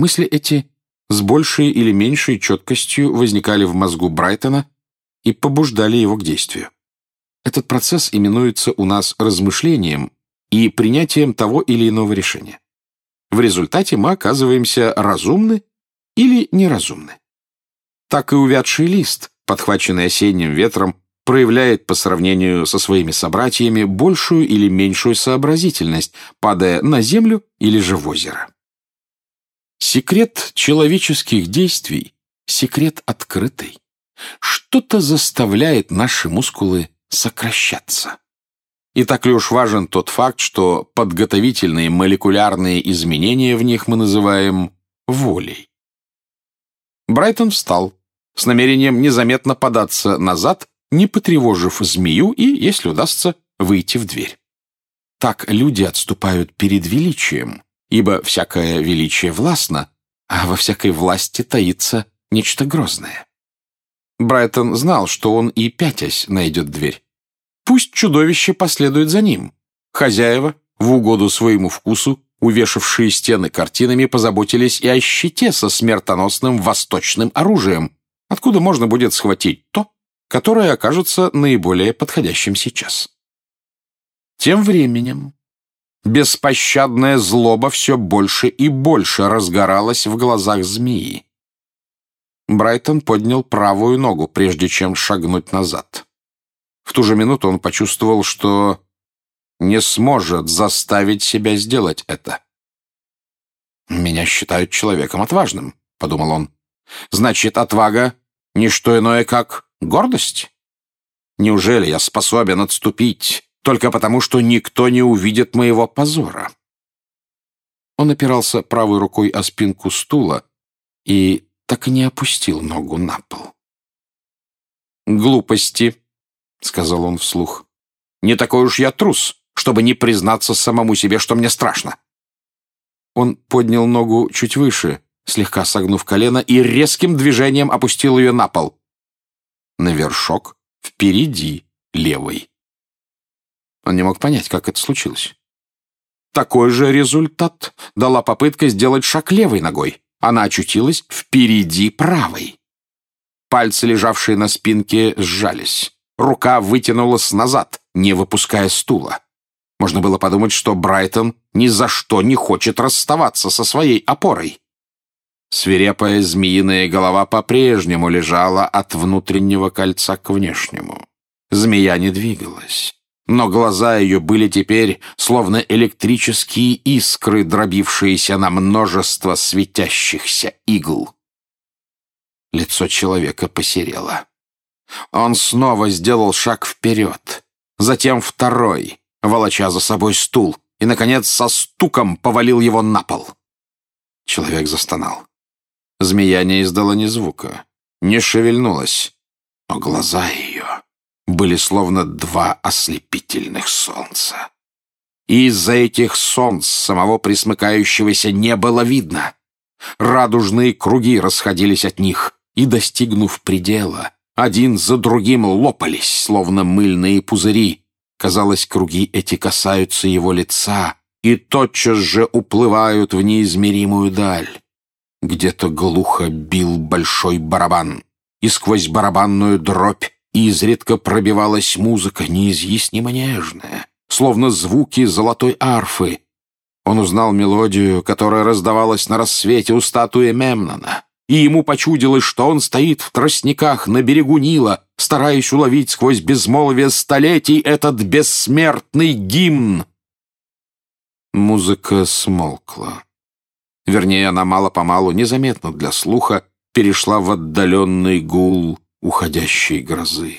Мысли эти с большей или меньшей четкостью возникали в мозгу Брайтона и побуждали его к действию. Этот процесс именуется у нас размышлением и принятием того или иного решения. В результате мы оказываемся разумны или неразумны. Так и увядший лист, подхваченный осенним ветром, проявляет по сравнению со своими собратьями большую или меньшую сообразительность, падая на землю или же в озеро. Секрет человеческих действий — секрет открытый. Что-то заставляет наши мускулы сокращаться. И так ли уж важен тот факт, что подготовительные молекулярные изменения в них мы называем волей. Брайтон встал с намерением незаметно податься назад, не потревожив змею и, если удастся, выйти в дверь. Так люди отступают перед величием, ибо всякое величие властно, а во всякой власти таится нечто грозное. Брайтон знал, что он и пятясь найдет дверь. Пусть чудовище последует за ним. Хозяева, в угоду своему вкусу, увешавшие стены картинами, позаботились и о щите со смертоносным восточным оружием, откуда можно будет схватить то, которое окажется наиболее подходящим сейчас. Тем временем беспощадная злоба все больше и больше разгоралась в глазах змеи. Брайтон поднял правую ногу, прежде чем шагнуть назад. В ту же минуту он почувствовал, что не сможет заставить себя сделать это. «Меня считают человеком отважным», — подумал он. «Значит, отвага — не что иное, как гордость? Неужели я способен отступить только потому, что никто не увидит моего позора?» Он опирался правой рукой о спинку стула и так и не опустил ногу на пол. «Глупости», — сказал он вслух. «Не такой уж я трус, чтобы не признаться самому себе, что мне страшно». Он поднял ногу чуть выше, слегка согнув колено, и резким движением опустил ее на пол. На вершок, впереди, левой. Он не мог понять, как это случилось. Такой же результат дала попытка сделать шаг левой ногой. Она очутилась впереди правой. Пальцы, лежавшие на спинке, сжались. Рука вытянулась назад, не выпуская стула. Можно было подумать, что Брайтон ни за что не хочет расставаться со своей опорой. Свирепая змеиная голова по-прежнему лежала от внутреннего кольца к внешнему. Змея не двигалась но глаза ее были теперь словно электрические искры, дробившиеся на множество светящихся игл. Лицо человека посерело. Он снова сделал шаг вперед, затем второй, волоча за собой стул, и, наконец, со стуком повалил его на пол. Человек застонал. Змея не издала ни звука, не шевельнулась, но глаза ее были словно два ослепительных солнца. И из-за этих солнц самого присмыкающегося не было видно. Радужные круги расходились от них, и, достигнув предела, один за другим лопались, словно мыльные пузыри. Казалось, круги эти касаются его лица и тотчас же уплывают в неизмеримую даль. Где-то глухо бил большой барабан, и сквозь барабанную дробь Изредка пробивалась музыка, неизъяснимо нежная, словно звуки золотой арфы. Он узнал мелодию, которая раздавалась на рассвете у статуи Мемнона, и ему почудилось, что он стоит в тростниках на берегу Нила, стараясь уловить сквозь безмолвие столетий этот бессмертный гимн. Музыка смолкла. Вернее, она мало-помалу, незаметно для слуха, перешла в отдаленный гул уходящей грозы.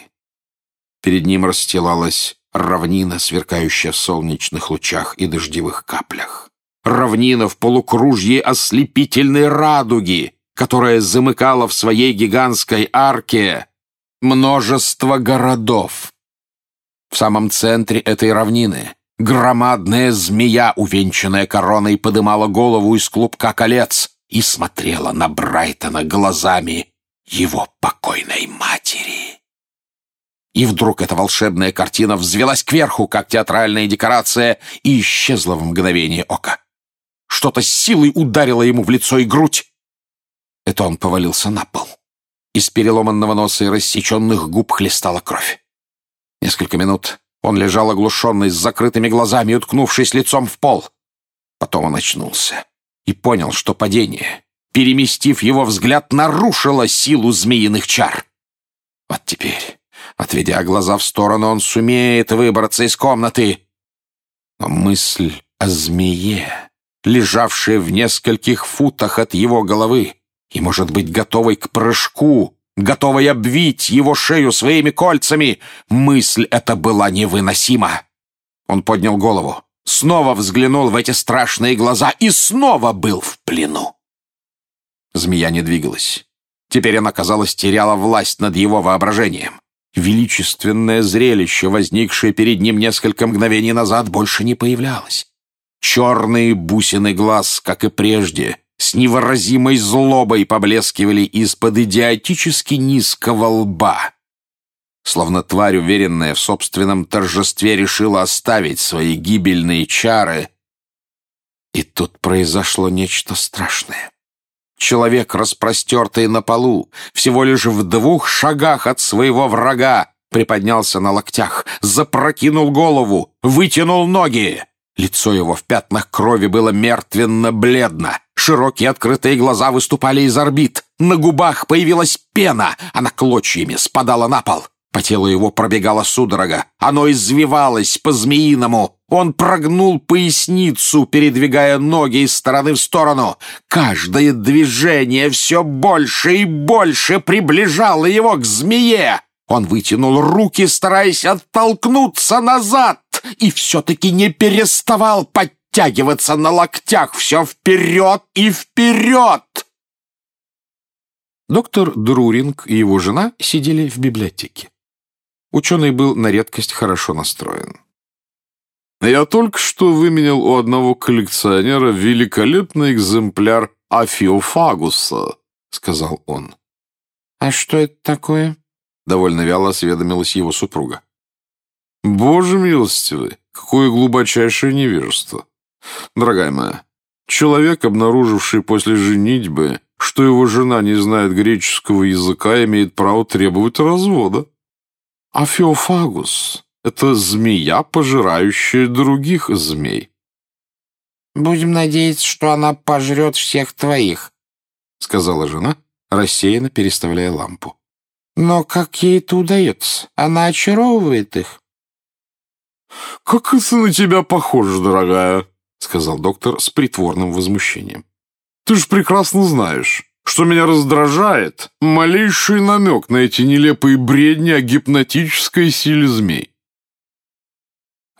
Перед ним расстилалась равнина, сверкающая в солнечных лучах и дождевых каплях. Равнина в полукружье ослепительной радуги, которая замыкала в своей гигантской арке множество городов. В самом центре этой равнины громадная змея, увенчанная короной, подымала голову из клубка колец и смотрела на Брайтона глазами его покойной матери. И вдруг эта волшебная картина взвелась кверху, как театральная декорация, и исчезла в мгновение ока. Что-то с силой ударило ему в лицо и грудь. Это он повалился на пол. Из переломанного носа и рассеченных губ хлестала кровь. Несколько минут он лежал оглушенный с закрытыми глазами, уткнувшись лицом в пол. Потом он очнулся и понял, что падение, переместив его взгляд, нарушило силу змеиных чар. Вот теперь, отведя глаза в сторону, он сумеет выбраться из комнаты. Но мысль о змее, лежавшая в нескольких футах от его головы, и, может быть, готовой к прыжку, готовой обвить его шею своими кольцами. Мысль эта была невыносима. Он поднял голову, снова взглянул в эти страшные глаза и снова был в плену. Змея не двигалась. Теперь она, казалось, теряла власть над его воображением. Величественное зрелище, возникшее перед ним несколько мгновений назад, больше не появлялось. Черные бусины глаз, как и прежде, с невыразимой злобой поблескивали из-под идиотически низкого лба. Словно тварь, уверенная в собственном торжестве, решила оставить свои гибельные чары. И тут произошло нечто страшное. Человек, распростертый на полу, всего лишь в двух шагах от своего врага, приподнялся на локтях, запрокинул голову, вытянул ноги. Лицо его в пятнах крови было мертвенно-бледно. Широкие открытые глаза выступали из орбит. На губах появилась пена, она клочьями спадала на пол. По телу его пробегала судорога. Оно извивалось по-змеиному. Он прогнул поясницу, передвигая ноги из стороны в сторону. Каждое движение все больше и больше приближало его к змее. Он вытянул руки, стараясь оттолкнуться назад, и все-таки не переставал подтягивать подтягиваться на локтях все вперед и вперед!» Доктор Друринг и его жена сидели в библиотеке. Ученый был на редкость хорошо настроен. «Я только что выменял у одного коллекционера великолепный экземпляр Афиофагуса», — сказал он. «А что это такое?» — довольно вяло осведомилась его супруга. «Боже милостивый, какое глубочайшее невежество! Дорогая моя, человек, обнаруживший после женитьбы, что его жена не знает греческого языка, имеет право требовать развода. А Феофагус — это змея, пожирающая других змей. «Будем надеяться, что она пожрет всех твоих», — сказала жена, рассеянно переставляя лампу. «Но как ей это удается? Она очаровывает их». «Как это на тебя похоже, дорогая?» — сказал доктор с притворным возмущением. «Ты же прекрасно знаешь, что меня раздражает малейший намек на эти нелепые бредни о гипнотической силе змей».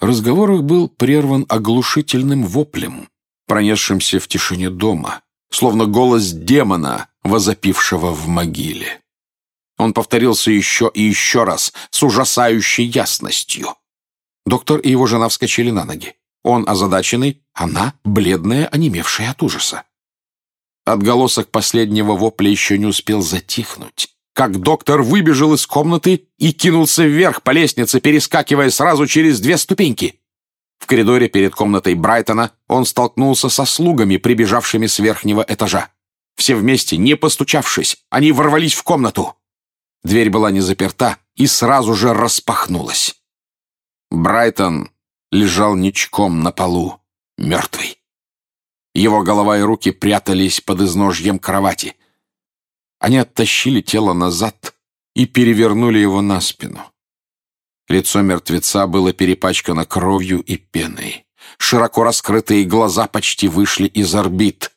Разговор их был прерван оглушительным воплем, пронесшимся в тишине дома, словно голос демона, возопившего в могиле. Он повторился еще и еще раз, с ужасающей ясностью. Доктор и его жена вскочили на ноги. Он озадаченный, она бледная, онемевшая от ужаса. Отголосок последнего вопля еще не успел затихнуть, как доктор выбежал из комнаты и кинулся вверх по лестнице, перескакивая сразу через две ступеньки. В коридоре перед комнатой Брайтона он столкнулся со слугами, прибежавшими с верхнего этажа. Все вместе, не постучавшись, они ворвались в комнату. Дверь была не заперта и сразу же распахнулась. Брайтон лежал ничком на полу, мертвый. Его голова и руки прятались под изножьем кровати. Они оттащили тело назад и перевернули его на спину. Лицо мертвеца было перепачкано кровью и пеной. Широко раскрытые глаза почти вышли из орбит.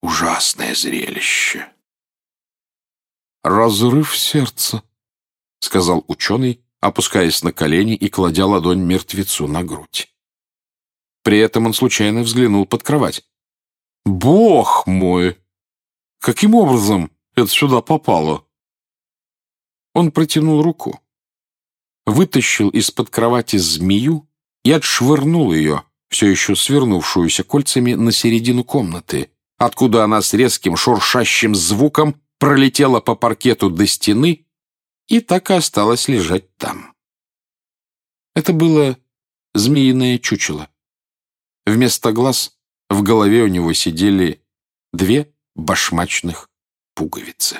Ужасное зрелище. «Разрыв сердца», — сказал ученый, опускаясь на колени и кладя ладонь мертвецу на грудь. При этом он случайно взглянул под кровать. «Бог мой! Каким образом это сюда попало?» Он протянул руку, вытащил из-под кровати змею и отшвырнул ее, все еще свернувшуюся кольцами, на середину комнаты, откуда она с резким шуршащим звуком пролетела по паркету до стены и так и осталась лежать там. Это было змеиное чучело. Вместо глаз В голове у него сидели две башмачных пуговицы.